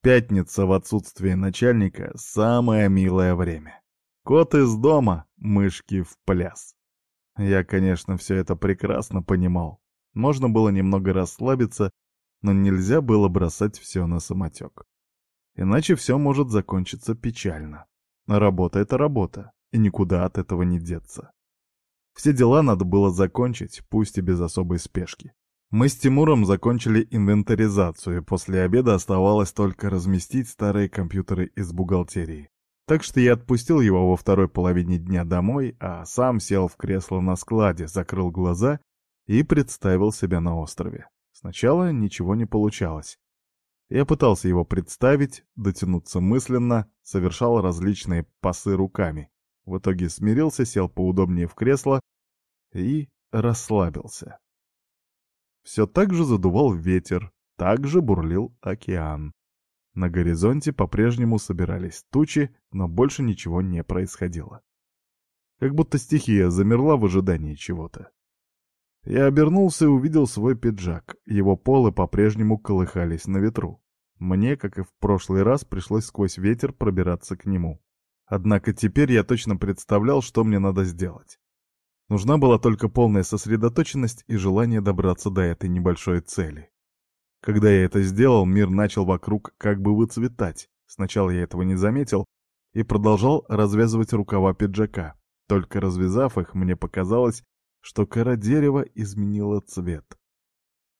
Пятница в отсутствие начальника — самое милое время. Кот из дома, мышки в пляс. Я, конечно, все это прекрасно понимал. Можно было немного расслабиться, но нельзя было бросать все на самотек. Иначе все может закончиться печально. Работа — это работа, и никуда от этого не деться. Все дела надо было закончить, пусть и без особой спешки. Мы с Тимуром закончили инвентаризацию, и после обеда оставалось только разместить старые компьютеры из бухгалтерии. Так что я отпустил его во второй половине дня домой, а сам сел в кресло на складе, закрыл глаза и представил себя на острове. Сначала ничего не получалось. Я пытался его представить, дотянуться мысленно, совершал различные пасы руками. В итоге смирился, сел поудобнее в кресло и расслабился. Все так же задувал ветер, так же бурлил океан. На горизонте по-прежнему собирались тучи, но больше ничего не происходило. Как будто стихия замерла в ожидании чего-то. Я обернулся и увидел свой пиджак. Его полы по-прежнему колыхались на ветру. Мне, как и в прошлый раз, пришлось сквозь ветер пробираться к нему. Однако теперь я точно представлял, что мне надо сделать. Нужна была только полная сосредоточенность и желание добраться до этой небольшой цели. Когда я это сделал, мир начал вокруг как бы выцветать. Сначала я этого не заметил и продолжал развязывать рукава пиджака. Только развязав их, мне показалось, что кора дерева изменила цвет.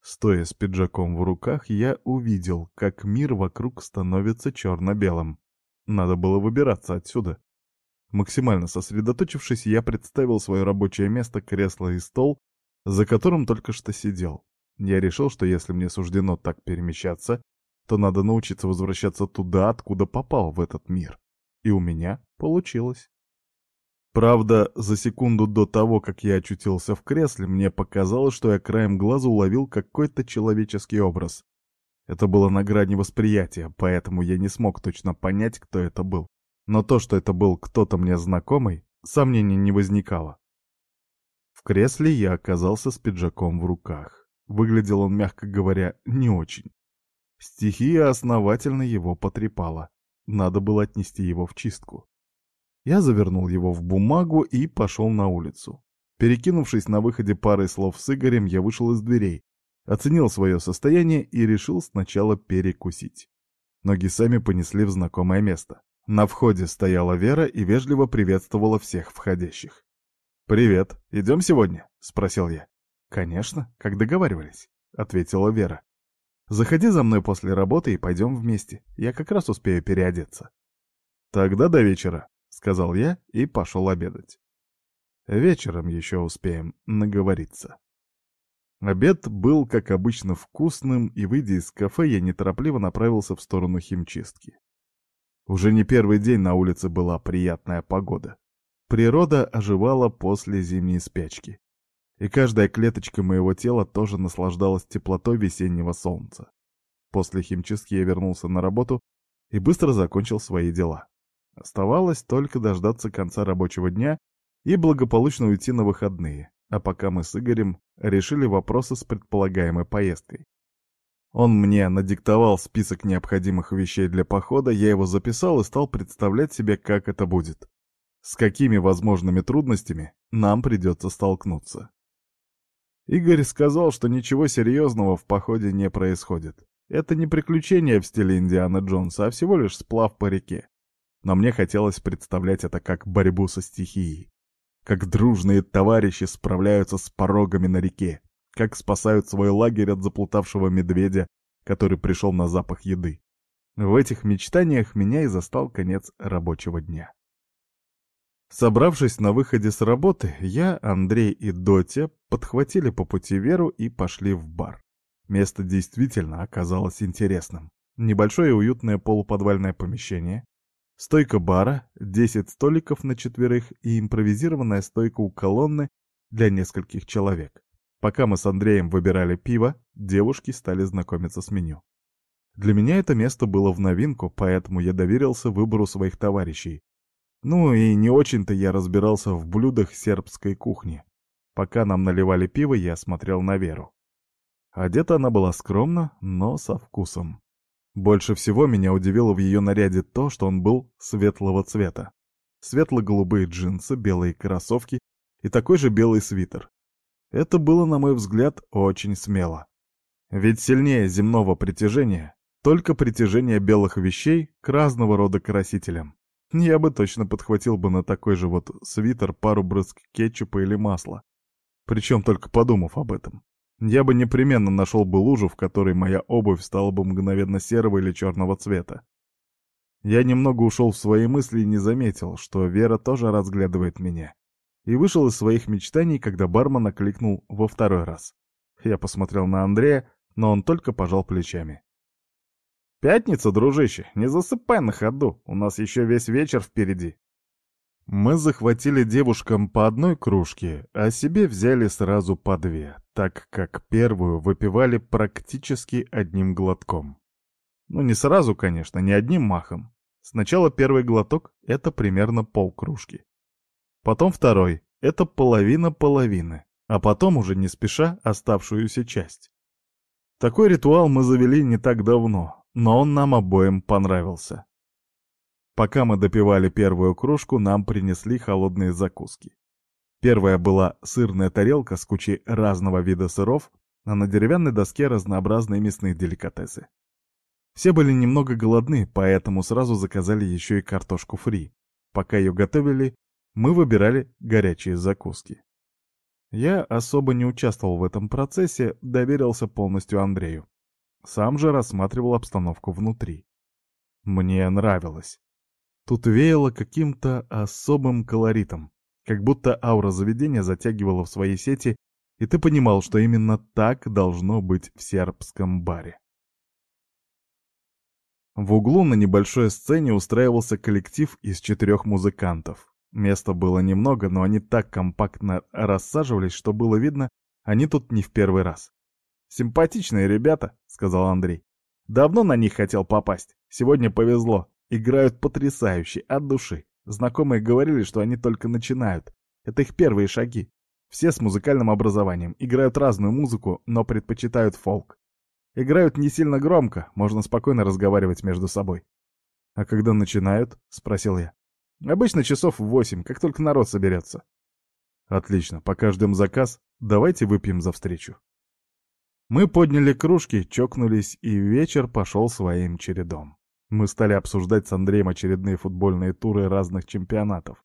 Стоя с пиджаком в руках, я увидел, как мир вокруг становится черно-белым. Надо было выбираться отсюда. Максимально сосредоточившись, я представил свое рабочее место, кресло и стол, за которым только что сидел. Я решил, что если мне суждено так перемещаться, то надо научиться возвращаться туда, откуда попал в этот мир. И у меня получилось. Правда, за секунду до того, как я очутился в кресле, мне показалось, что я краем глаза уловил какой-то человеческий образ. Это было на грани восприятия, поэтому я не смог точно понять, кто это был. Но то, что это был кто-то мне знакомый, сомнений не возникало. В кресле я оказался с пиджаком в руках. Выглядел он, мягко говоря, не очень. Стихия основательно его потрепала. Надо было отнести его в чистку. Я завернул его в бумагу и пошел на улицу. Перекинувшись на выходе парой слов с Игорем, я вышел из дверей, оценил свое состояние и решил сначала перекусить. Ноги сами понесли в знакомое место. На входе стояла Вера и вежливо приветствовала всех входящих. «Привет, идем сегодня?» — спросил я. «Конечно, как договаривались», — ответила Вера. «Заходи за мной после работы и пойдем вместе. Я как раз успею переодеться». «Тогда до вечера», — сказал я и пошел обедать. Вечером еще успеем наговориться. Обед был, как обычно, вкусным, и, выйдя из кафе, я неторопливо направился в сторону химчистки. Уже не первый день на улице была приятная погода. Природа оживала после зимней спячки. И каждая клеточка моего тела тоже наслаждалась теплотой весеннего солнца. После химчистки я вернулся на работу и быстро закончил свои дела. Оставалось только дождаться конца рабочего дня и благополучно уйти на выходные, а пока мы с Игорем решили вопросы с предполагаемой поездкой. Он мне надиктовал список необходимых вещей для похода, я его записал и стал представлять себе, как это будет. С какими возможными трудностями нам придется столкнуться. Игорь сказал, что ничего серьезного в походе не происходит. Это не приключение в стиле Индиана Джонса, а всего лишь сплав по реке но мне хотелось представлять это как борьбу со стихией. Как дружные товарищи справляются с порогами на реке, как спасают свой лагерь от заплутавшего медведя, который пришел на запах еды. В этих мечтаниях меня и застал конец рабочего дня. Собравшись на выходе с работы, я, Андрей и Дотя подхватили по пути Веру и пошли в бар. Место действительно оказалось интересным. Небольшое уютное полуподвальное помещение, Стойка бара, 10 столиков на четверых и импровизированная стойка у колонны для нескольких человек. Пока мы с Андреем выбирали пиво, девушки стали знакомиться с меню. Для меня это место было в новинку, поэтому я доверился выбору своих товарищей. Ну и не очень-то я разбирался в блюдах сербской кухни. Пока нам наливали пиво, я смотрел на Веру. Одета она была скромно, но со вкусом. Больше всего меня удивило в ее наряде то, что он был светлого цвета. Светло-голубые джинсы, белые кроссовки и такой же белый свитер. Это было, на мой взгляд, очень смело. Ведь сильнее земного притяжения только притяжение белых вещей к разного рода красителям. Я бы точно подхватил бы на такой же вот свитер пару брызг кетчупа или масла. Причем только подумав об этом я бы непременно нашел бы лужу, в которой моя обувь стала бы мгновенно серого или черного цвета. Я немного ушел в свои мысли и не заметил, что Вера тоже разглядывает меня. И вышел из своих мечтаний, когда бармен окликнул во второй раз. Я посмотрел на Андрея, но он только пожал плечами. «Пятница, дружище, не засыпай на ходу, у нас еще весь вечер впереди». Мы захватили девушкам по одной кружке, а себе взяли сразу по две, так как первую выпивали практически одним глотком. Ну, не сразу, конечно, не одним махом. Сначала первый глоток — это примерно полкружки. Потом второй — это половина половины, а потом уже не спеша оставшуюся часть. Такой ритуал мы завели не так давно, но он нам обоим понравился. Пока мы допивали первую кружку, нам принесли холодные закуски. Первая была сырная тарелка с кучей разного вида сыров, а на деревянной доске разнообразные мясные деликатесы. Все были немного голодны, поэтому сразу заказали еще и картошку фри. Пока ее готовили, мы выбирали горячие закуски. Я особо не участвовал в этом процессе, доверился полностью Андрею. Сам же рассматривал обстановку внутри. Мне нравилось. Тут веяло каким-то особым колоритом, как будто аура заведения затягивала в свои сети, и ты понимал, что именно так должно быть в сербском баре. В углу на небольшой сцене устраивался коллектив из четырех музыкантов. Места было немного, но они так компактно рассаживались, что было видно, они тут не в первый раз. «Симпатичные ребята», — сказал Андрей. «Давно на них хотел попасть. Сегодня повезло. Играют потрясающе, от души. Знакомые говорили, что они только начинают. Это их первые шаги. Все с музыкальным образованием, играют разную музыку, но предпочитают фолк. Играют не сильно громко, можно спокойно разговаривать между собой. «А когда начинают?» — спросил я. «Обычно часов в восемь, как только народ соберется». «Отлично, пока ждем заказ, давайте выпьем за встречу». Мы подняли кружки, чокнулись, и вечер пошел своим чередом. Мы стали обсуждать с Андреем очередные футбольные туры разных чемпионатов.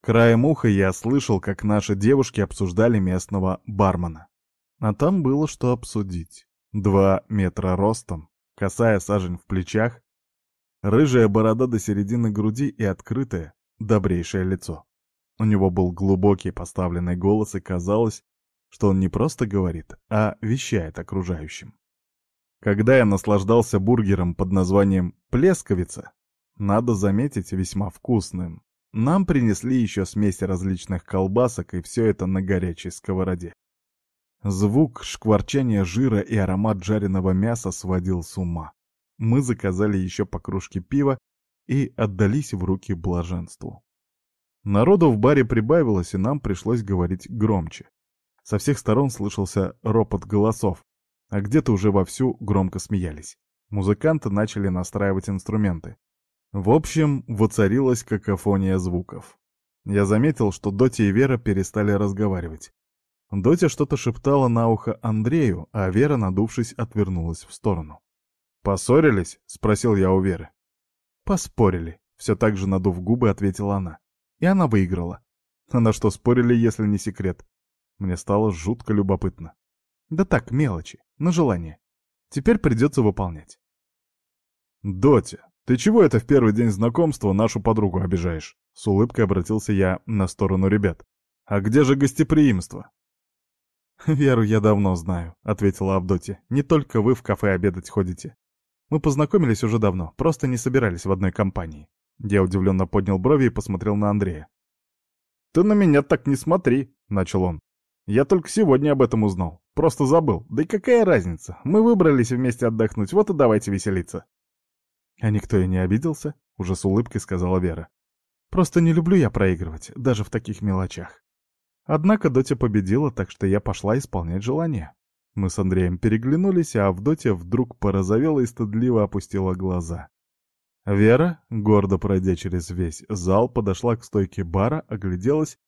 Краем уха я слышал, как наши девушки обсуждали местного бармена. А там было что обсудить. Два метра ростом, косая сажень в плечах, рыжая борода до середины груди и открытое, добрейшее лицо. У него был глубокий поставленный голос, и казалось, что он не просто говорит, а вещает окружающим. Когда я наслаждался бургером под названием «Плесковица», надо заметить, весьма вкусным, нам принесли еще смесь различных колбасок и все это на горячей сковороде. Звук шкварчания жира и аромат жареного мяса сводил с ума. Мы заказали еще по кружке пива и отдались в руки блаженству. Народу в баре прибавилось, и нам пришлось говорить громче. Со всех сторон слышался ропот голосов, а где-то уже вовсю громко смеялись. Музыканты начали настраивать инструменты. В общем, воцарилась какофония звуков. Я заметил, что Доти и Вера перестали разговаривать. Дотя что-то шептала на ухо Андрею, а Вера, надувшись, отвернулась в сторону. «Поссорились?» — спросил я у Веры. «Поспорили», — все так же надув губы, ответила она. И она выиграла. А на что спорили, если не секрет? Мне стало жутко любопытно. Да так, мелочи, на желание. Теперь придется выполнять. «Дотя, ты чего это в первый день знакомства нашу подругу обижаешь?» С улыбкой обратился я на сторону ребят. «А где же гостеприимство?» «Веру я давно знаю», — ответила Авдотья. «Не только вы в кафе обедать ходите. Мы познакомились уже давно, просто не собирались в одной компании». Я удивленно поднял брови и посмотрел на Андрея. «Ты на меня так не смотри», — начал он. «Я только сегодня об этом узнал. Просто забыл. Да и какая разница? Мы выбрались вместе отдохнуть, вот и давайте веселиться. А никто и не обиделся, уже с улыбкой сказала Вера. Просто не люблю я проигрывать, даже в таких мелочах. Однако Дотя победила, так что я пошла исполнять желание. Мы с Андреем переглянулись, а Авдотья вдруг порозовела и стыдливо опустила глаза. Вера, гордо пройдя через весь зал, подошла к стойке бара, огляделась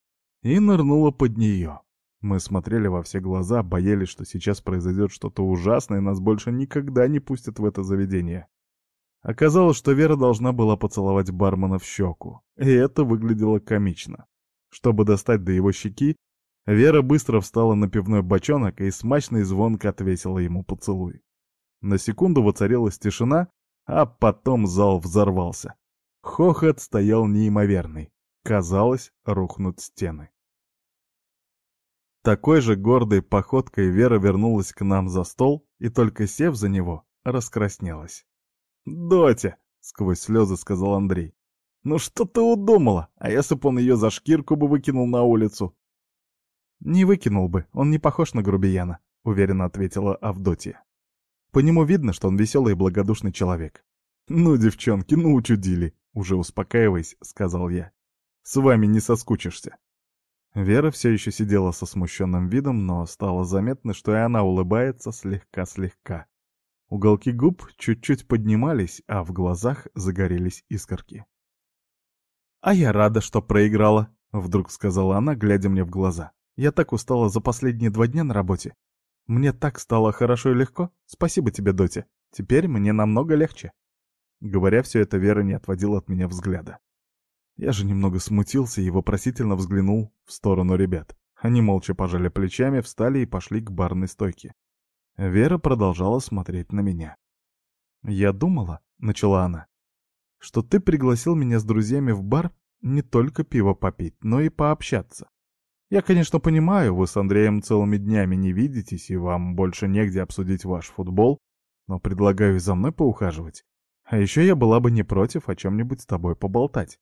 и нырнула под нее. Мы смотрели во все глаза, боялись, что сейчас произойдет что-то ужасное, и нас больше никогда не пустят в это заведение. Оказалось, что Вера должна была поцеловать бармена в щеку, и это выглядело комично. Чтобы достать до его щеки, Вера быстро встала на пивной бочонок и смачно и звонко отвесила ему поцелуй. На секунду воцарилась тишина, а потом зал взорвался. Хохот стоял неимоверный. Казалось, рухнут стены. Такой же гордой походкой Вера вернулась к нам за стол и, только сев за него, раскраснелась. «Дотя!» — сквозь слезы сказал Андрей. «Ну что ты удумала? А если бы он ее за шкирку бы выкинул на улицу?» «Не выкинул бы, он не похож на грубияна», — уверенно ответила Авдотья. «По нему видно, что он веселый и благодушный человек». «Ну, девчонки, ну учудили», — уже успокаиваясь, сказал я. «С вами не соскучишься». Вера все еще сидела со смущенным видом, но стало заметно, что и она улыбается слегка-слегка. Уголки губ чуть-чуть поднимались, а в глазах загорелись искорки. «А я рада, что проиграла», — вдруг сказала она, глядя мне в глаза. Я так устала за последние два дня на работе. Мне так стало хорошо и легко. Спасибо тебе, Доти. Теперь мне намного легче. Говоря все это, Вера не отводила от меня взгляда. Я же немного смутился и вопросительно взглянул в сторону ребят. Они молча пожали плечами, встали и пошли к барной стойке. Вера продолжала смотреть на меня. «Я думала», — начала она, — «что ты пригласил меня с друзьями в бар не только пиво попить, но и пообщаться. Я, конечно, понимаю, вы с Андреем целыми днями не видитесь, и вам больше негде обсудить ваш футбол, но предлагаю за мной поухаживать. А еще я была бы не против о чем-нибудь с тобой поболтать.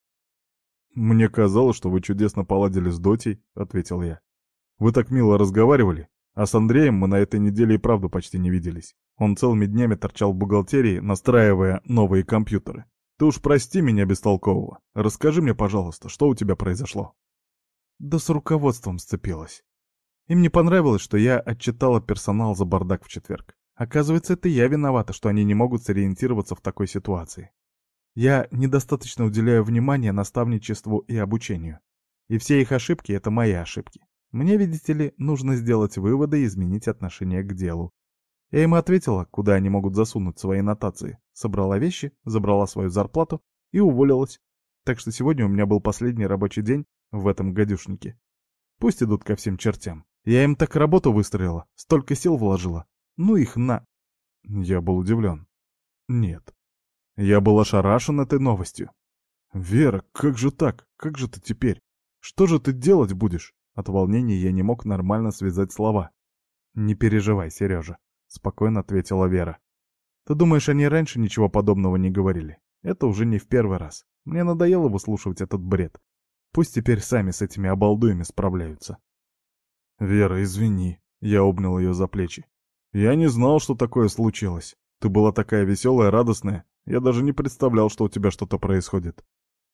«Мне казалось, что вы чудесно поладили с Дотей», — ответил я. «Вы так мило разговаривали, а с Андреем мы на этой неделе и правда почти не виделись. Он целыми днями торчал в бухгалтерии, настраивая новые компьютеры. Ты уж прости меня бестолкового. Расскажи мне, пожалуйста, что у тебя произошло?» Да с руководством сцепилась. Им не понравилось, что я отчитала персонал за бардак в четверг. Оказывается, это я виновата, что они не могут сориентироваться в такой ситуации. Я недостаточно уделяю внимания наставничеству и обучению. И все их ошибки — это мои ошибки. Мне, видите ли, нужно сделать выводы и изменить отношение к делу. Я ему ответила, куда они могут засунуть свои нотации. Собрала вещи, забрала свою зарплату и уволилась. Так что сегодня у меня был последний рабочий день в этом гадюшнике. Пусть идут ко всем чертям. Я им так работу выстроила, столько сил вложила. Ну их на... Я был удивлен. Нет. Я был ошарашен этой новостью. «Вера, как же так? Как же ты теперь? Что же ты делать будешь?» От волнения я не мог нормально связать слова. «Не переживай, Сережа», — спокойно ответила Вера. «Ты думаешь, они раньше ничего подобного не говорили? Это уже не в первый раз. Мне надоело выслушивать этот бред. Пусть теперь сами с этими обалдуями справляются. «Вера, извини», — я обнял ее за плечи. «Я не знал, что такое случилось. Ты была такая веселая, радостная. Я даже не представлял, что у тебя что-то происходит.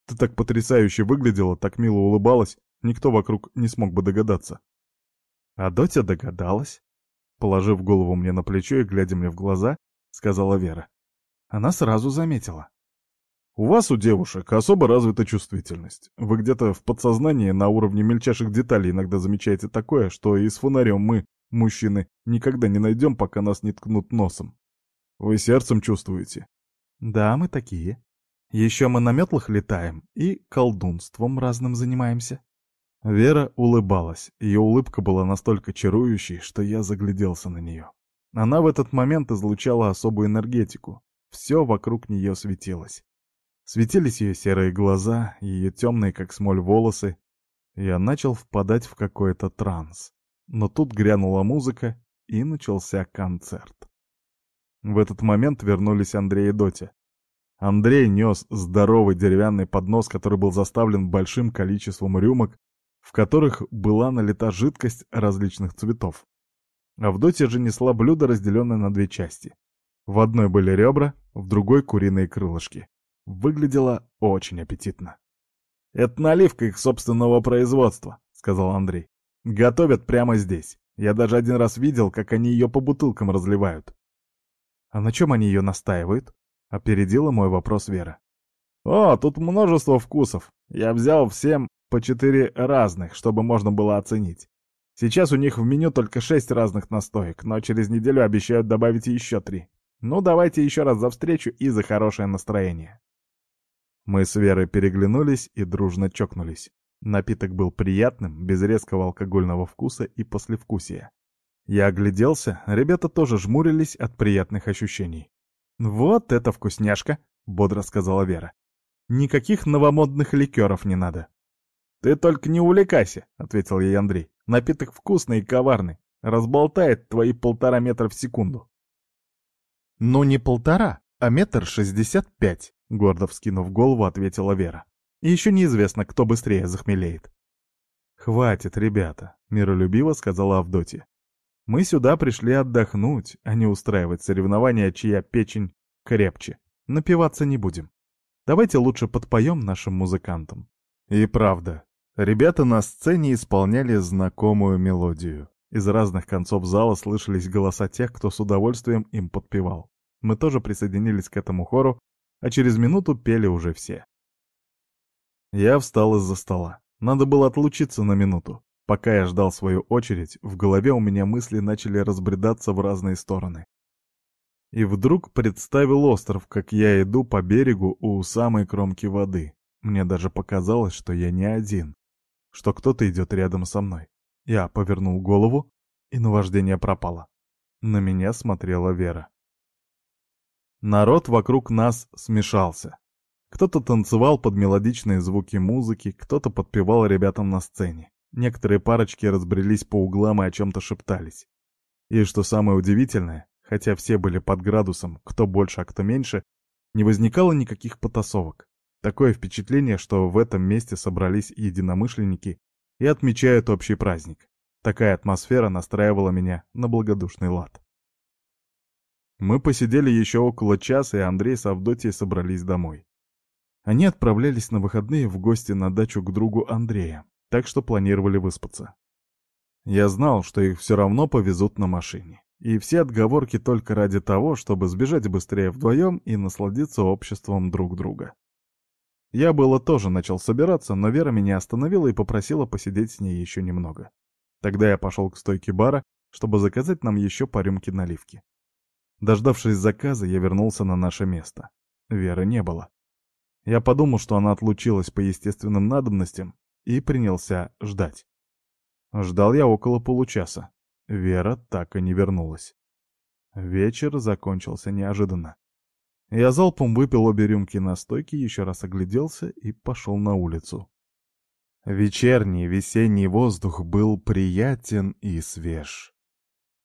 Ты так потрясающе выглядела, так мило улыбалась, никто вокруг не смог бы догадаться». «А Дотя догадалась?» Положив голову мне на плечо и глядя мне в глаза, сказала Вера. Она сразу заметила. У вас, у девушек, особо развита чувствительность. Вы где-то в подсознании на уровне мельчайших деталей иногда замечаете такое, что и с фонарем мы, мужчины, никогда не найдем, пока нас не ткнут носом. Вы сердцем чувствуете? Да, мы такие. Еще мы на метлах летаем и колдунством разным занимаемся. Вера улыбалась. Ее улыбка была настолько чарующей, что я загляделся на нее. Она в этот момент излучала особую энергетику. Все вокруг нее светилось. Светились ее серые глаза, ее темные, как смоль, волосы. Я начал впадать в какой-то транс. Но тут грянула музыка, и начался концерт. В этот момент вернулись Андрей и Дотя. Андрей нес здоровый деревянный поднос, который был заставлен большим количеством рюмок, в которых была налита жидкость различных цветов. Авдотья же несла блюдо, разделенное на две части. В одной были ребра, в другой — куриные крылышки. Выглядело очень аппетитно. «Это наливка их собственного производства», — сказал Андрей. «Готовят прямо здесь. Я даже один раз видел, как они ее по бутылкам разливают. А на чем они ее настаивают? Опередила мой вопрос Вера. О, тут множество вкусов. Я взял всем по четыре разных, чтобы можно было оценить. Сейчас у них в меню только шесть разных настоек, но через неделю обещают добавить еще три. Ну, давайте еще раз за встречу и за хорошее настроение. Мы с Верой переглянулись и дружно чокнулись. Напиток был приятным, без резкого алкогольного вкуса и послевкусия. Я огляделся, ребята тоже жмурились от приятных ощущений. «Вот это вкусняшка!» — бодро сказала Вера. «Никаких новомодных ликеров не надо». «Ты только не увлекайся», — ответил ей Андрей. «Напиток вкусный и коварный. Разболтает твои полтора метра в секунду». «Ну не полтора, а метр шестьдесят пять», — гордо вскинув голову, ответила Вера. Еще неизвестно, кто быстрее захмелеет. «Хватит, ребята», — миролюбиво сказала Авдотья. «Мы сюда пришли отдохнуть, а не устраивать соревнования, чья печень крепче. Напиваться не будем. Давайте лучше подпоем нашим музыкантам». И правда, ребята на сцене исполняли знакомую мелодию. Из разных концов зала слышались голоса тех, кто с удовольствием им подпевал. Мы тоже присоединились к этому хору, а через минуту пели уже все. Я встал из-за стола. Надо было отлучиться на минуту. Пока я ждал свою очередь, в голове у меня мысли начали разбредаться в разные стороны. И вдруг представил остров, как я иду по берегу у самой кромки воды. Мне даже показалось, что я не один, что кто-то идет рядом со мной. Я повернул голову, и наваждение пропало. На меня смотрела Вера. Народ вокруг нас смешался. Кто-то танцевал под мелодичные звуки музыки, кто-то подпевал ребятам на сцене. Некоторые парочки разбрелись по углам и о чем-то шептались. И что самое удивительное, хотя все были под градусом, кто больше, а кто меньше, не возникало никаких потасовок. Такое впечатление, что в этом месте собрались единомышленники и отмечают общий праздник. Такая атмосфера настраивала меня на благодушный лад. Мы посидели еще около часа, и Андрей с Авдотьей собрались домой. Они отправлялись на выходные в гости на дачу к другу Андрея, так что планировали выспаться. Я знал, что их все равно повезут на машине. И все отговорки только ради того, чтобы сбежать быстрее вдвоем и насладиться обществом друг друга. Я было тоже начал собираться, но Вера меня остановила и попросила посидеть с ней еще немного. Тогда я пошел к стойке бара, чтобы заказать нам еще по рюмке наливки. Дождавшись заказа, я вернулся на наше место. Веры не было. Я подумал, что она отлучилась по естественным надобностям, и принялся ждать. Ждал я около получаса. Вера так и не вернулась. Вечер закончился неожиданно. Я залпом выпил обе рюмки настойки, еще раз огляделся и пошел на улицу. Вечерний весенний воздух был приятен и свеж.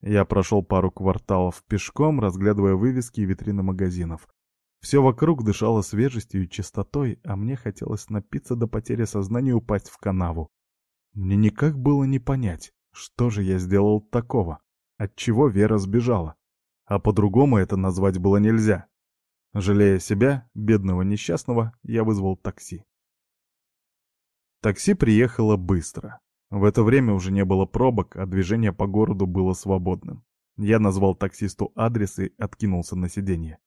Я прошел пару кварталов пешком, разглядывая вывески и витрины магазинов. Все вокруг дышало свежестью и чистотой, а мне хотелось напиться до потери сознания и упасть в канаву. Мне никак было не понять, что же я сделал такого, отчего Вера сбежала. А по-другому это назвать было нельзя. Жалея себя, бедного несчастного, я вызвал такси. Такси приехало быстро. В это время уже не было пробок, а движение по городу было свободным. Я назвал таксисту адрес и откинулся на сиденье.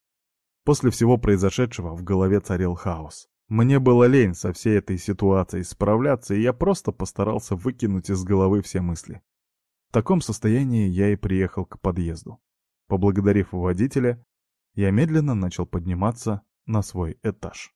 После всего произошедшего в голове царил хаос. Мне было лень со всей этой ситуацией справляться, и я просто постарался выкинуть из головы все мысли. В таком состоянии я и приехал к подъезду. Поблагодарив водителя, я медленно начал подниматься на свой этаж.